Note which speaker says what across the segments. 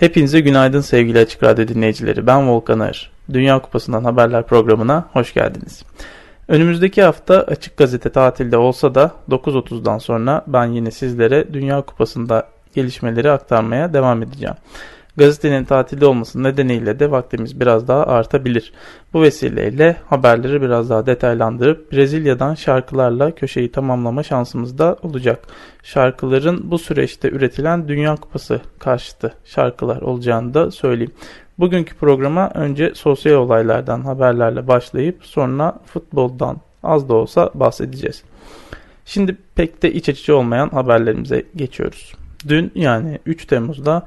Speaker 1: Hepinize günaydın sevgili Açık Radyo dinleyicileri. Ben Volkan Ağır. Dünya Kupası'ndan haberler programına hoş geldiniz. Önümüzdeki hafta Açık Gazete tatilde olsa da 9.30'dan sonra ben yine sizlere Dünya Kupası'nda gelişmeleri aktarmaya devam edeceğim. Gazetenin tatilde olması nedeniyle de vaktimiz biraz daha artabilir. Bu vesileyle haberleri biraz daha detaylandırıp Brezilya'dan şarkılarla köşeyi tamamlama şansımız da olacak. Şarkıların bu süreçte üretilen Dünya Kupası karşıtı şarkılar olacağını da söyleyeyim. Bugünkü programa önce sosyal olaylardan haberlerle başlayıp sonra futboldan az da olsa bahsedeceğiz. Şimdi pek de iç açıcı olmayan haberlerimize geçiyoruz. Dün yani 3 Temmuz'da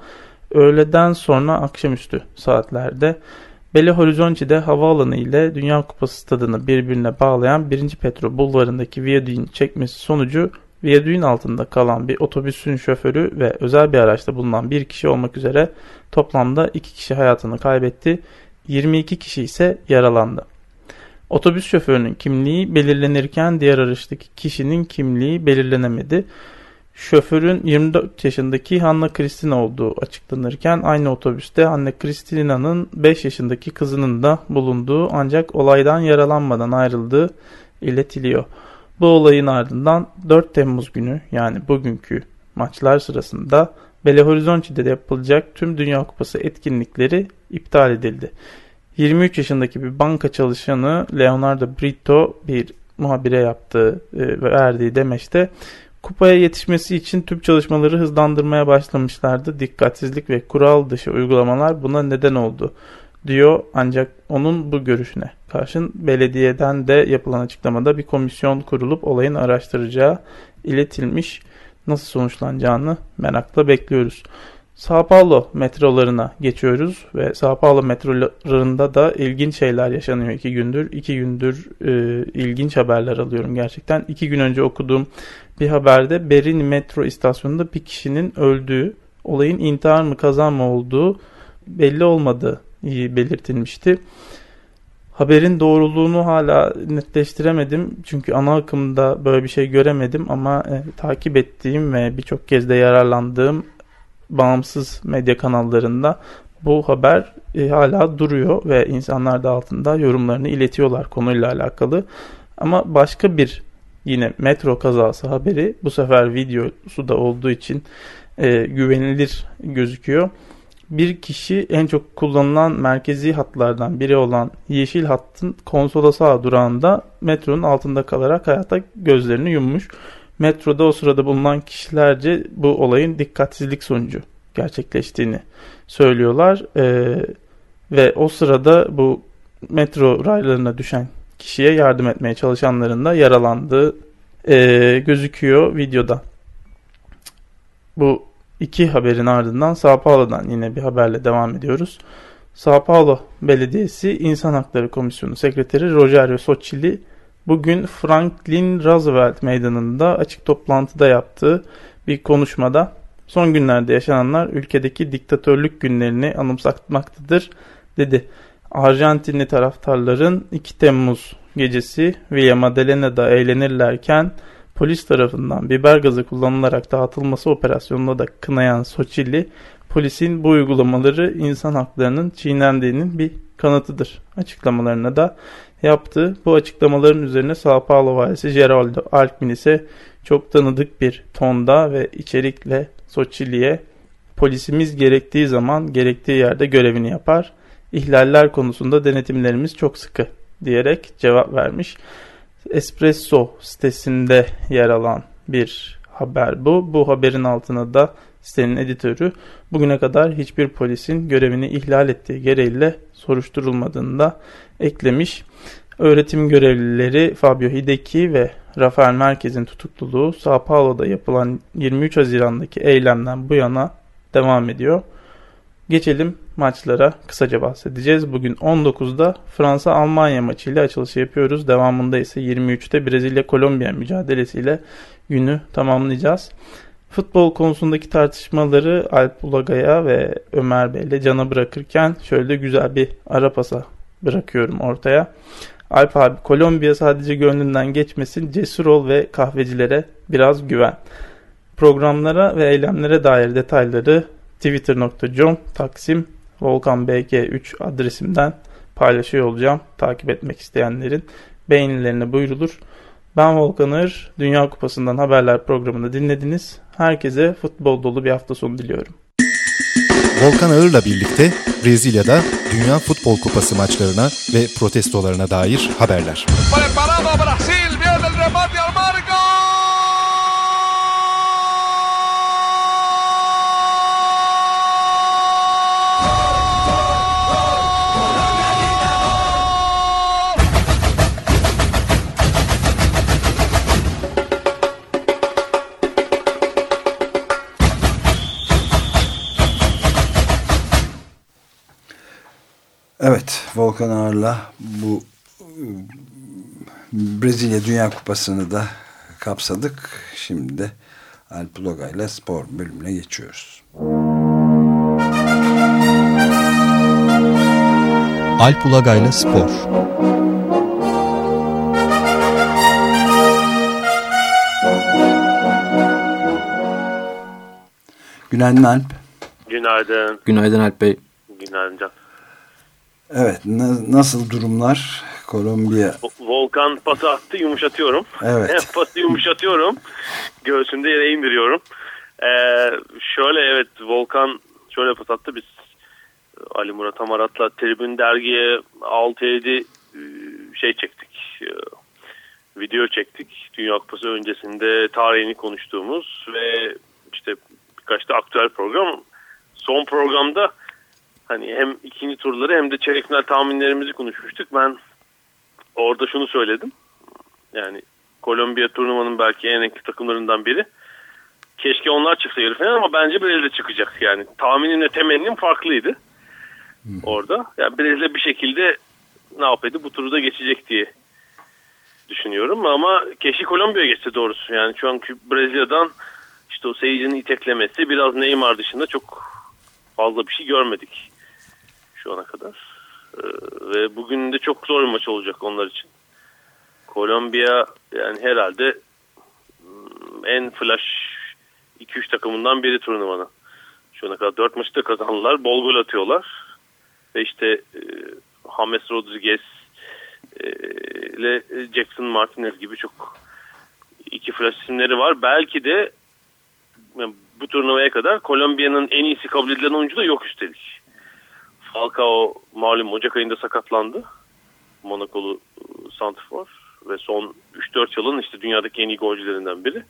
Speaker 1: öğleden sonra akşamüstü saatlerde Belo Horizonte'de havaalanı ile Dünya Kupası stadını birbirine bağlayan 1. Petro bulvarındaki viyadüğün çekmesi sonucu viyadüğün altında kalan bir otobüsün şoförü ve özel bir araçta bulunan bir kişi olmak üzere toplamda 2 kişi hayatını kaybetti, 22 kişi ise yaralandı. Otobüs şoförünün kimliği belirlenirken diğer araçtaki kişinin kimliği belirlenemedi. Şoförün 24 yaşındaki Hanna Kristina olduğu açıklanırken aynı otobüste Hanna Kristina'nın 5 yaşındaki kızının da bulunduğu ancak olaydan yaralanmadan ayrıldığı iletiliyor. Bu olayın ardından 4 Temmuz günü yani bugünkü maçlar sırasında Belo Horizonte'de yapılacak tüm Dünya Kupası etkinlikleri iptal edildi. 23 yaşındaki bir banka çalışanı Leonardo Brito bir muhabire yaptığı ve verdiği demeçte Kupaya yetişmesi için tüm çalışmaları hızlandırmaya başlamışlardı. Dikkatsizlik ve kural dışı uygulamalar buna neden oldu diyor ancak onun bu görüşüne karşın belediyeden de yapılan açıklamada bir komisyon kurulup olayın araştıracağı iletilmiş nasıl sonuçlanacağını merakla bekliyoruz. Sao Paulo metrolarına geçiyoruz ve Sao Paulo metrolarında da ilginç şeyler yaşanıyor iki gündür. İki gündür e, ilginç haberler alıyorum gerçekten. İki gün önce okuduğum bir haberde Berin metro istasyonunda bir kişinin öldüğü, olayın intihar mı kazan mı olduğu belli olmadığı belirtilmişti. Haberin doğruluğunu hala netleştiremedim çünkü ana akımda böyle bir şey göremedim ama e, takip ettiğim ve birçok kez de yararlandığım bağımsız medya kanallarında bu haber e, hala duruyor ve insanlar da altında yorumlarını iletiyorlar konuyla alakalı. Ama başka bir yine metro kazası haberi bu sefer videosu da olduğu için e, güvenilir gözüküyor. Bir kişi en çok kullanılan merkezi hatlardan biri olan yeşil hattın konsola sağ durağında metronun altında kalarak hayata gözlerini yummuş. Metroda o sırada bulunan kişilerce bu olayın dikkatsizlik sonucu gerçekleştiğini söylüyorlar. Ee, ve o sırada bu metro raylarına düşen kişiye yardım etmeye çalışanların da yaralandığı e, gözüküyor videoda. Bu iki haberin ardından Sao Paulo'dan yine bir haberle devam ediyoruz. Sao Paulo Belediyesi İnsan Hakları Komisyonu Sekreteri Rogerio Socili bugün Franklin Roosevelt Meydanı'nda açık toplantıda yaptığı bir konuşmada son günlerde yaşananlar ülkedeki diktatörlük günlerini anımsatmaktadır dedi. Arjantinli taraftarların 2 Temmuz gecesi Villa Madelena'da eğlenirlerken polis tarafından biber gazı kullanılarak dağıtılması operasyonunda da kınayan Soçili, polisin bu uygulamaları insan haklarının çiğnendiğinin bir kanıtıdır açıklamalarına da yaptı. Bu açıklamaların üzerine Sao Paulo valisi Geraldo Alckmin ise çok tanıdık bir tonda ve içerikle Soçili'ye polisimiz gerektiği zaman gerektiği yerde görevini yapar. İhlaller konusunda denetimlerimiz çok sıkı diyerek cevap vermiş. Espresso sitesinde yer alan bir haber bu. Bu haberin altına da sitenin editörü bugüne kadar hiçbir polisin görevini ihlal ettiği gereğiyle soruşturulmadığını da eklemiş. Öğretim görevlileri Fabio Hideki ve Rafael Merkez'in tutukluluğu Sao Paulo'da yapılan 23 Haziran'daki eylemden bu yana devam ediyor. Geçelim maçlara kısaca bahsedeceğiz. Bugün 19'da Fransa-Almanya maçıyla açılışı yapıyoruz. Devamında ise 23'te Brezilya-Kolombiya mücadelesiyle günü tamamlayacağız. Futbol konusundaki tartışmaları Alp Ulagay'a ve Ömer Bey'le cana bırakırken şöyle güzel bir ara pasa bırakıyorum ortaya. Alp abi Kolombiya sadece gönlünden geçmesin cesur ol ve kahvecilere biraz güven. Programlara ve eylemlere dair detayları twitter.com taksim volkanbg3 adresimden paylaşıyor olacağım. Takip etmek isteyenlerin beğenilerine buyurulur. Ben Volkan Ağır, Dünya Kupası'ndan haberler programını dinlediniz. Herkese futbol dolu bir hafta sonu diliyorum.
Speaker 2: Volkan Ağır'la birlikte Brezilya'da Dünya Futbol Kupası maçlarına ve protestolarına dair haberler. Preparado Brasil,
Speaker 3: Evet, Volkan Ağır'la bu Brezilya Dünya Kupası'nı da kapsadık. Şimdi de Alp Loga ile spor bölümüne geçiyoruz.
Speaker 2: Alp ile spor.
Speaker 3: Günaydın Alp.
Speaker 4: Günaydın.
Speaker 1: Günaydın Alp Bey.
Speaker 3: Evet nasıl durumlar Kolombiya?
Speaker 4: Volkan pası attı yumuşatıyorum.
Speaker 3: Evet.
Speaker 4: pası yumuşatıyorum. Göğsünde yere indiriyorum. Ee, şöyle evet Volkan şöyle pas attı biz Ali Murat Amarat'la Tribün Dergi'ye 6-7 e, şey çektik. E, video çektik. Dünya Kupası öncesinde tarihini konuştuğumuz ve işte birkaç da aktüel program. Son programda hani hem ikinci turları hem de çeyrek final tahminlerimizi konuşmuştuk. Ben orada şunu söyledim. Yani Kolombiya turnuvanın belki en renkli takımlarından biri. Keşke onlar çıksa yarı final ama bence Brezilya çıkacak. Yani tahminimle temennim farklıydı. Orada. Yani Brezilya bir şekilde ne yapaydı bu turu da geçecek diye düşünüyorum. Ama keşke Kolombiya geçse doğrusu. Yani şu anki Brezilya'dan işte o seyircinin iteklemesi biraz Neymar dışında çok fazla bir şey görmedik şu ana kadar. Ee, ve bugün de çok zor bir maç olacak onlar için. Kolombiya yani herhalde hmm, en flash 2-3 takımından biri turnuvanın. Şu ana kadar 4 maçta kazandılar. Bol gol atıyorlar. Ve işte e, James Rodriguez e, ile Jackson Martinez gibi çok iki flash isimleri var. Belki de yani bu turnuvaya kadar Kolombiya'nın en iyisi kabul edilen oyuncu da yok üstelik. Falcao malum Ocak ayında sakatlandı. Monakolu Santrfor ve son 3-4 yılın işte dünyadaki en iyi golcülerinden biri.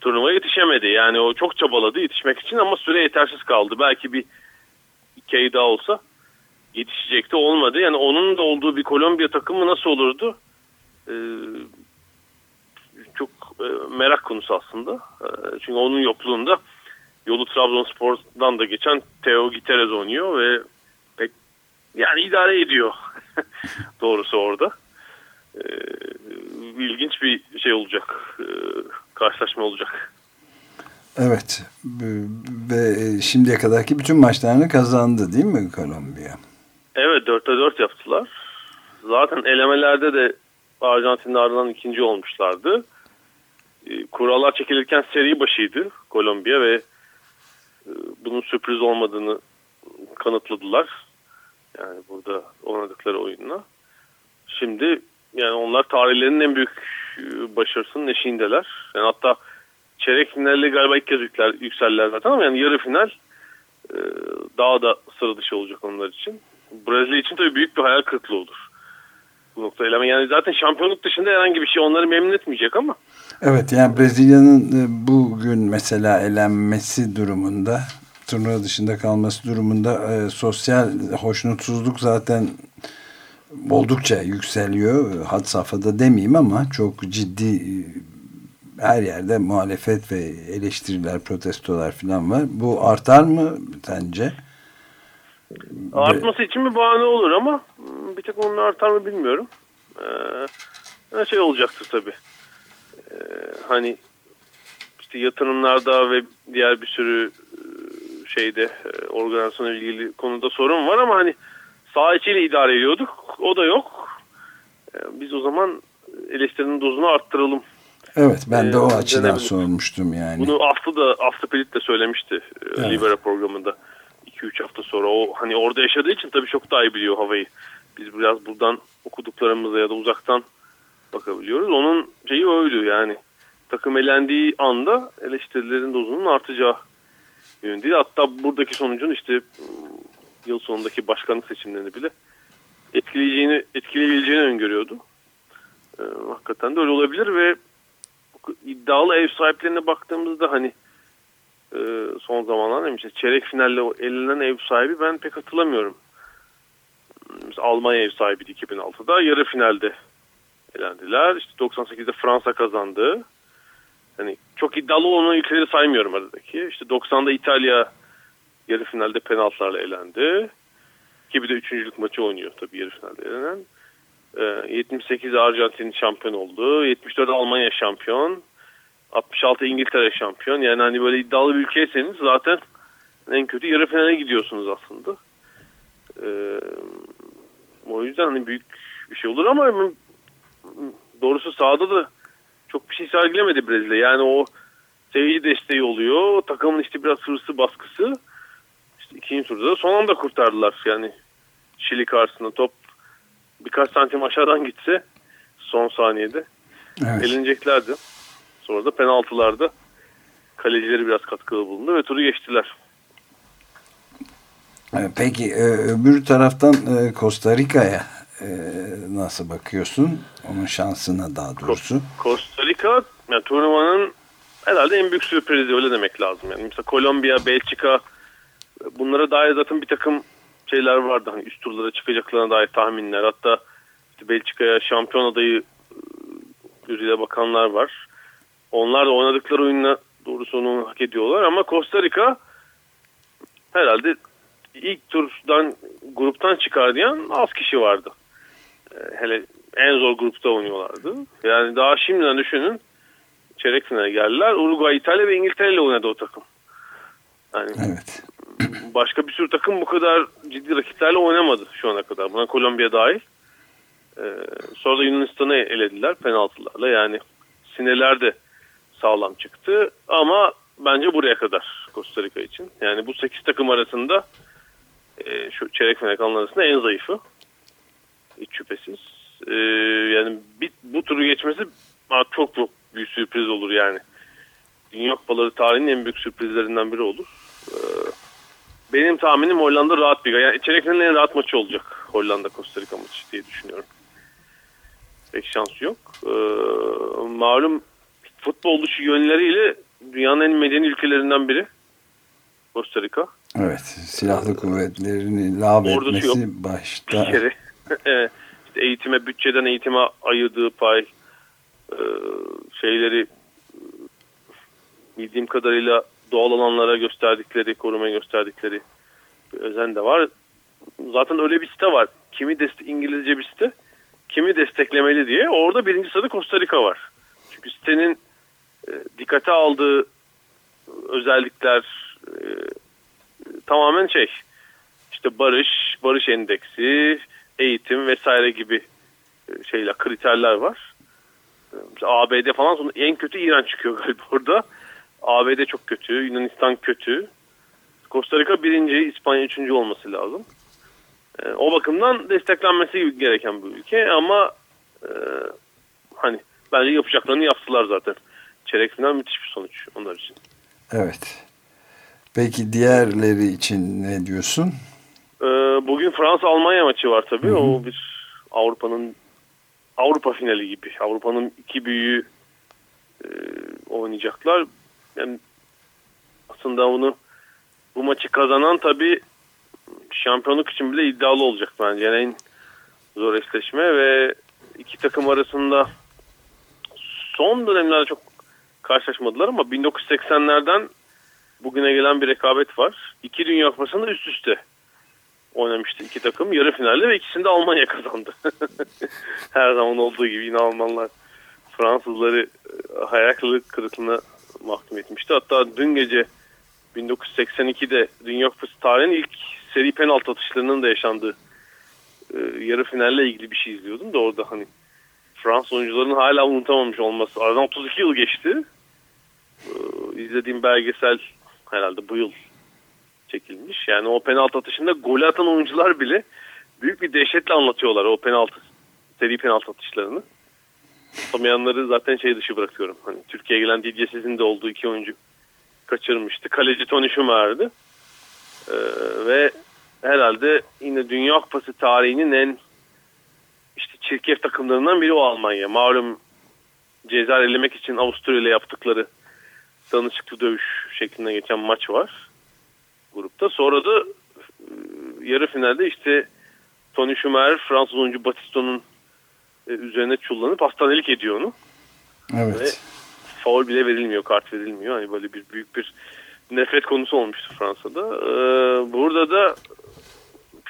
Speaker 4: Turnuvaya yetişemedi. Yani o çok çabaladı yetişmek için ama süre yetersiz kaldı. Belki bir iki daha olsa yetişecekti. Olmadı. Yani onun da olduğu bir Kolombiya takımı nasıl olurdu? Ee, çok e, merak konusu aslında. E, çünkü onun yokluğunda yolu Trabzonspor'dan da geçen Teo Giteres oynuyor ve yani idare ediyor doğrusu orada. E, ilginç bir şey olacak. E, karşılaşma olacak.
Speaker 3: Evet. Ve şimdiye kadarki bütün maçlarını kazandı değil mi Kolombiya?
Speaker 4: Evet 4'te 4 yaptılar. Zaten elemelerde de Arjantin'in ardından ikinci olmuşlardı. E, kurallar çekilirken seri başıydı Kolombiya ve e, bunun sürpriz olmadığını kanıtladılar. Yani burada oynadıkları oyunla. Şimdi yani onlar tarihlerinin en büyük e, başarısının eşiğindeler. Yani hatta çeyrek finalde galiba ilk kez yükler, yükseldiler zaten ama yani yarı final daha da sıra dışı olacak onlar için. Brezilya için tabii büyük bir hayal kırıklığı olur. Bu noktayla. Yani zaten şampiyonluk dışında herhangi bir şey onları memnun etmeyecek ama
Speaker 3: Evet yani Brezilya'nın e, bugün mesela elenmesi durumunda turnuva dışında kalması durumunda e, sosyal hoşnutsuzluk zaten oldukça yükseliyor. Had safhada demeyeyim ama çok ciddi e, her yerde muhalefet ve eleştiriler, protestolar falan var. Bu artar mı sence?
Speaker 4: Artması için bir bahane olur ama bir tek onun artar mı bilmiyorum. Ee, şey olacaktır tabii. Ee, hani işte yatırımlarda ve diğer bir sürü şeyde e, organizasyonla ilgili konuda sorun var ama hani sağ içiyle idare ediyorduk. O da yok. Ee, biz o zaman eleştirinin dozunu arttıralım.
Speaker 3: Evet ben de o ee, açıdan denebilir. sormuştum yani.
Speaker 4: Bunu Aslı da Aslı Pelit de söylemişti e, evet. Libera programında. 2-3 hafta sonra o hani orada yaşadığı için tabii çok daha iyi biliyor havayı. Biz biraz buradan okuduklarımızla ya da uzaktan bakabiliyoruz. Onun şeyi öyle yani takım elendiği anda eleştirilerin dozunun artacağı yönünde. Hatta buradaki sonucun işte yıl sonundaki başkanlık seçimlerini bile etkileyeceğini etkileyebileceğini öngörüyordu. Ee, hakikaten de öyle olabilir ve iddialı ev sahiplerine baktığımızda hani e, son zamanlarda işte çeyrek finalle elenen ev sahibi ben pek hatırlamıyorum. Mesela Almanya ev sahibiydi 2006'da yarı finalde elendiler. İşte 98'de Fransa kazandı. Hani çok iddialı olan ülkeleri saymıyorum aradaki. İşte 90'da İtalya yarı finalde penaltılarla elendi. Ki bir de üçüncülük maçı oynuyor tabii yarı finalde elenen. E, 78 Arjantin şampiyon oldu. 74 Almanya şampiyon. 66 İngiltere şampiyon. Yani hani böyle iddialı bir ülkeyseniz zaten en kötü yarı finale gidiyorsunuz aslında. Ee, o yüzden hani büyük bir şey olur ama doğrusu sahada da çok bir şey sergilemedi Brezilya. Yani o seyirci desteği oluyor. Takımın işte biraz hırsı baskısı. İşte ikinci turda da son anda kurtardılar. Yani Şili karşısında top birkaç santim aşağıdan gitse son saniyede evet. elineceklerdi. Sonra da penaltılarda kalecileri biraz katkılı bulundu ve turu geçtiler.
Speaker 3: Peki e, öbür taraftan e, Costa Rica'ya e, nasıl bakıyorsun? Onun şansına daha doğrusu.
Speaker 4: Costa Rica yani turnuvanın herhalde en büyük sürprizi öyle demek lazım. Yani mesela Kolombiya, Belçika bunlara dair zaten bir takım şeyler vardı. Hani üst turlara çıkacaklarına dair tahminler. Hatta işte Belçika'ya şampiyon adayı gözüyle bakanlar var. Onlar da oynadıkları oyunla doğrusu onu hak ediyorlar ama Costa Rica herhalde ilk turdan gruptan çıkar diyen az kişi vardı. Ee, hele en zor grupta oynuyorlardı. Yani daha şimdiden düşünün çeyrek finale geldiler. Uruguay, İtalya ve İngiltere ile oynadı o takım. Yani evet. Başka bir sürü takım bu kadar ciddi rakiplerle oynamadı şu ana kadar. Buna Kolombiya dahil. Ee, sonra da Yunanistan'ı elediler penaltılarla. Yani sineler de sağlam çıktı. Ama bence buraya kadar Costa Rica için. Yani bu 8 takım arasında e, şu çeyrek final arasında en zayıfı. Hiç şüphesiz. E, yani bir, bu turu geçmesi çok çok büyük sürpriz olur yani. Dünya Kupaları tarihinin en büyük sürprizlerinden biri olur. E, benim tahminim Hollanda rahat bir yani çeyrek en rahat maçı olacak. Hollanda Costa Rica maçı diye düşünüyorum. Pek şans yok. E, malum futbol dışı yönleriyle dünyanın en medeni ülkelerinden biri. Costa Rica.
Speaker 3: Evet. Silahlı kuvvetlerini lav etmesi yok. başta. Bir kere.
Speaker 4: işte eğitime, bütçeden eğitime ayırdığı pay e, şeyleri bildiğim kadarıyla doğal alanlara gösterdikleri, koruma gösterdikleri bir özen de var. Zaten öyle bir site var. Kimi destek İngilizce bir site, kimi desteklemeli diye. Orada birinci sırada Costa Rica var. Çünkü sitenin e, dikkate aldığı özellikler e, tamamen şey işte barış, barış endeksi, eğitim vesaire gibi e, şeyler, kriterler var. İşte ABD falan sonra en kötü İran çıkıyor galiba orada. ABD çok kötü, Yunanistan kötü. Costa Rica birinci, İspanya üçüncü olması lazım. o bakımdan desteklenmesi gereken bir ülke ama e, hani bence yapacaklarını yaptılar zaten çeyrek final müthiş bir sonuç onlar için.
Speaker 3: Evet. Peki diğerleri için ne diyorsun?
Speaker 4: Bugün Fransa-Almanya maçı var tabii. Hı -hı. O bir Avrupa'nın Avrupa finali gibi. Avrupa'nın iki büyüğü e, oynayacaklar. Yani aslında onu bu maçı kazanan tabii şampiyonluk için bile iddialı olacak bence. Yani en zor eşleşme ve iki takım arasında son dönemlerde çok karşılaşmadılar ama 1980'lerden bugüne gelen bir rekabet var. İki Dünya Kupası'nda üst üste oynamıştı iki takım yarı finalde ve ikisinde Almanya kazandı. Her zaman olduğu gibi yine Almanlar Fransızları e, hayal kırıklığına mahkum etmişti. Hatta dün gece 1982'de Dünya Kupası tarihinin ilk seri penaltı atışlarının da yaşandığı e, yarı finalle ilgili bir şey izliyordum da orada hani Fransız oyuncuların hala unutamamış olması. Aradan 32 yıl geçti. E, izlediğim belgesel herhalde bu yıl çekilmiş. Yani o penaltı atışında gol atan oyuncular bile büyük bir dehşetle anlatıyorlar o penaltı seri penaltı atışlarını. Tutamayanları zaten şey dışı bırakıyorum. Hani Türkiye'ye gelen Didier Sizin de olduğu iki oyuncu kaçırmıştı. Kaleci Tony Schumacher'di. Ee, ve herhalde yine Dünya Kupası tarihinin en işte çirkef takımlarından biri o Almanya. Malum ceza elemek için Avusturya ile yaptıkları danışıklı dövüş şeklinde geçen maç var grupta. Sonra da e, yarı finalde işte Tony Schumacher Fransız oyuncu Batisto'nun e, üzerine çullanıp hastanelik ediyor onu.
Speaker 3: Evet. Ve
Speaker 4: faul bile verilmiyor, kart verilmiyor. Hani böyle bir büyük bir nefret konusu olmuştu Fransa'da. Ee, burada da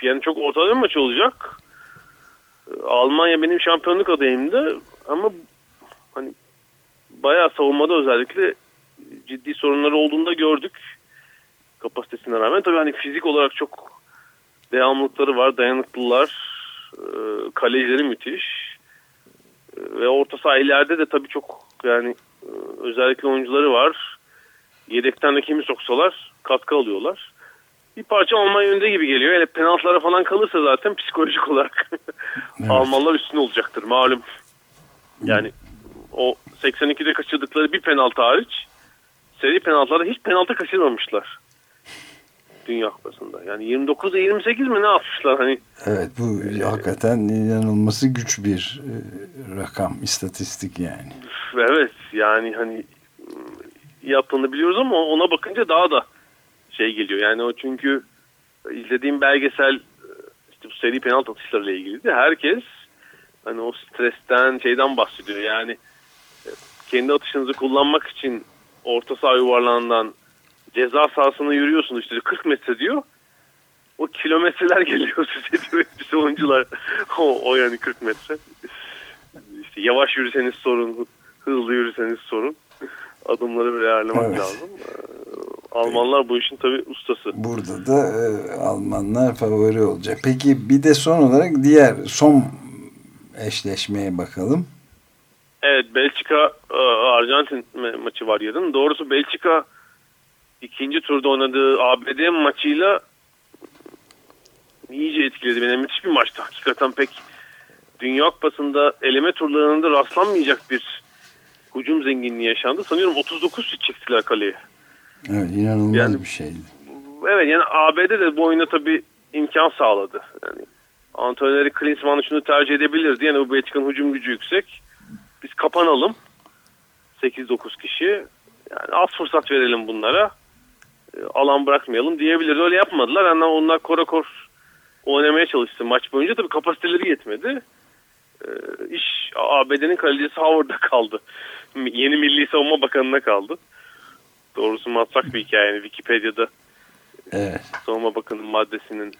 Speaker 4: yani çok ortada bir maç olacak. Almanya benim şampiyonluk adayımdı ama hani bayağı savunmada özellikle ciddi sorunları olduğunu da gördük. Kapasitesine rağmen tabii hani fizik olarak çok devamlılıkları var, dayanıklılar. E, kalecileri müthiş. E, ve orta sahillerde de tabii çok yani e, özellikle oyuncuları var. Yedekten de kimi soksalar katkı alıyorlar. Bir parça Almanya önde gibi geliyor. Yani penaltılara falan kalırsa zaten psikolojik olarak evet. Almanlar üstün olacaktır malum. Yani o 82'de kaçırdıkları bir penaltı hariç seri penaltılarda hiç penaltı kaçırmamışlar. Dünya Kupası'nda. Yani 29'a 28 mi ne yapmışlar hani?
Speaker 3: Evet bu ee, hakikaten inanılması güç bir e, rakam, istatistik yani.
Speaker 4: Evet yani hani yaptığını biliyoruz ama ona bakınca daha da şey geliyor. Yani o çünkü izlediğim belgesel işte bu seri penaltı atışlarıyla ilgiliydi. Herkes hani o stresten şeyden bahsediyor. Yani kendi atışınızı kullanmak için orta saha yuvarlağından ceza sahasına yürüyorsun işte 40 metre diyor. O kilometreler geliyor size diyor hepsi oyuncular. o, o yani 40 metre. İşte yavaş yürüseniz sorun, hızlı yürüseniz sorun. Adımları bir ayarlamak evet. lazım. Ee, Almanlar bu işin tabi ustası.
Speaker 3: Burada da e, Almanlar favori olacak. Peki bir de son olarak diğer son eşleşmeye bakalım.
Speaker 4: Evet Belçika e, Arjantin maçı var yarın. Doğrusu Belçika ikinci turda oynadığı ABD maçıyla iyice etkiledi beni. Müthiş bir maçtı. Hakikaten pek Dünya Kupası'nda eleme turlarında rastlanmayacak bir hücum zenginliği yaşandı. Sanıyorum 39 şut çektiler kaleye.
Speaker 3: Evet inanılmaz yani, bir şeydi.
Speaker 4: Evet yani ABD de bu oyuna tabii imkan sağladı. Yani antrenörleri Klinsmann şunu tercih edebilirdi. Yani bu Belçika'nın hücum gücü yüksek. Biz kapanalım. 8-9 kişi. Yani az fırsat verelim bunlara. E, alan bırakmayalım diyebiliriz. Öyle yapmadılar. Yani onlar kora kor oynamaya çalıştı maç boyunca. Tabii kapasiteleri yetmedi. E, iş ABD'nin kalecisi Howard'da kaldı. Yeni Milli Savunma Bakanı'na kaldı. Doğrusu matrak bir hikaye. Yani Wikipedia'da evet. Savunma Bakanı maddesinin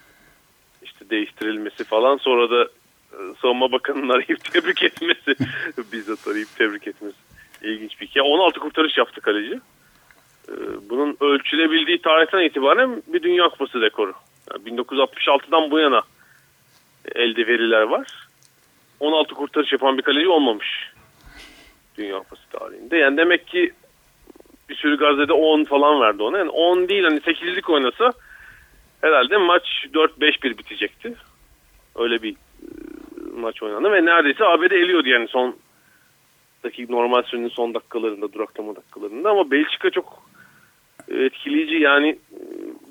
Speaker 4: işte değiştirilmesi falan. Sonra da e, Savunma Bakanı'nın arayıp tebrik etmesi. bizzat arayıp tebrik etmesi. İlginç bir hikaye. 16 kurtarış yaptı kaleci. Ee, bunun ölçülebildiği tarihten itibaren bir Dünya Kupası rekoru. Yani 1966'dan bu yana elde veriler var. 16 kurtarış yapan bir kaleci olmamış Dünya Kupası tarihinde. Yani demek ki bir sürü gazetede 10 falan verdi ona. Yani 10 değil hani 8'lik oynasa herhalde maç 4-5-1 bitecekti. Öyle bir e, maç oynandı ve neredeyse ABD eliyordu yani son dakika normal sürenin son dakikalarında duraklama dakikalarında ama Belçika çok etkileyici yani e,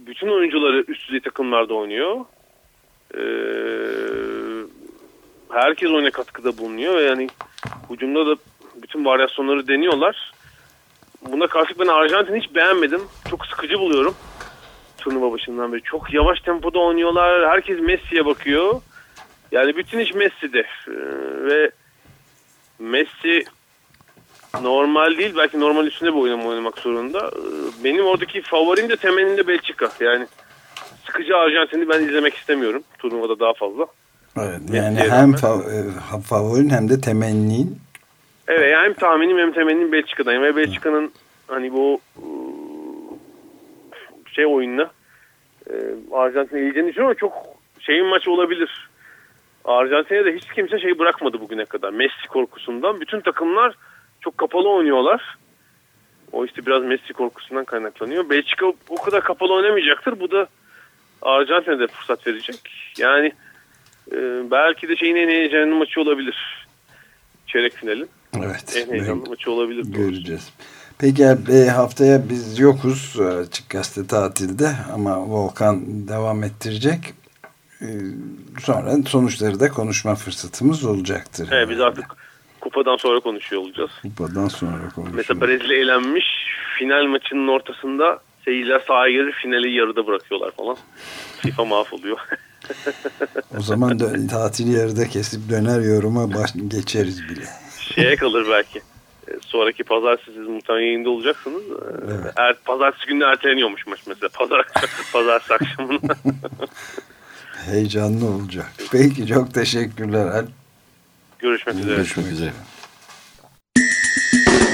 Speaker 4: bütün oyuncuları üst düzey takımlarda oynuyor. Ee, herkes oyuna katkıda bulunuyor ve yani hücumda da bütün varyasyonları deniyorlar. Buna karşılık ben Arjantin hiç beğenmedim. Çok sıkıcı buluyorum. Turnuva başından beri. Çok yavaş tempoda oynuyorlar. Herkes Messi'ye bakıyor. Yani bütün iş Messi'de. Ee, ve Messi normal değil. Belki normal üstünde bir oynama oynamak zorunda. Benim oradaki favorim de temelinde Belçika. Yani sıkıcı Arjantin'i ben izlemek istemiyorum. Turnuvada daha fazla.
Speaker 3: Evet, yani hem fav e, favorin hem de temennin.
Speaker 4: Evet hem tahminim hem temennim Belçika'dayım. Ve Belçika'nın hani bu e, şey oyununa e, Arjantin'e ileceğini düşünüyorum ama çok şeyin maçı olabilir. Arjantin'e de hiç kimse şey bırakmadı bugüne kadar. Messi korkusundan. Bütün takımlar çok kapalı oynuyorlar. O işte biraz Messi korkusundan kaynaklanıyor. Belçika o kadar kapalı oynamayacaktır. Bu da Arjantin'e de fırsat verecek. Yani e, belki de şeyin en heyecanlı maçı olabilir. Çeyrek finalin.
Speaker 3: Evet.
Speaker 4: En heyecanlı maçı olabilir.
Speaker 3: Göreceğiz. Doğrusu. Peki e, haftaya biz yokuz açık gazete tatilde ama Volkan devam ettirecek. E, sonra sonuçları da konuşma fırsatımız olacaktır.
Speaker 4: Evet biz artık kupadan sonra konuşuyor olacağız.
Speaker 3: Kupadan sonra konuşuyoruz.
Speaker 4: Mesela Brezilya eğlenmiş. Final maçının ortasında seyirciler sahaya girir finali yarıda bırakıyorlar falan. FIFA mahvoluyor.
Speaker 3: o zaman dön, tatil yarıda kesip döner yoruma baş, geçeriz bile.
Speaker 4: Şeye kalır belki. E, sonraki pazartesi siz muhtemelen yayında olacaksınız. E, evet. Er, pazartesi günü erteleniyormuş maç mesela. Pazar, pazartesi akşamında.
Speaker 3: Heyecanlı olacak. Peki çok teşekkürler Alp.
Speaker 4: Görüşmek üzere.
Speaker 2: Görüşmek üzere.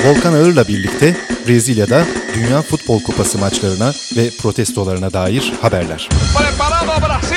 Speaker 2: Volkan Ağır'la birlikte Brezilya'da Dünya Futbol Kupası maçlarına ve protestolarına dair haberler. Preparado Brasil,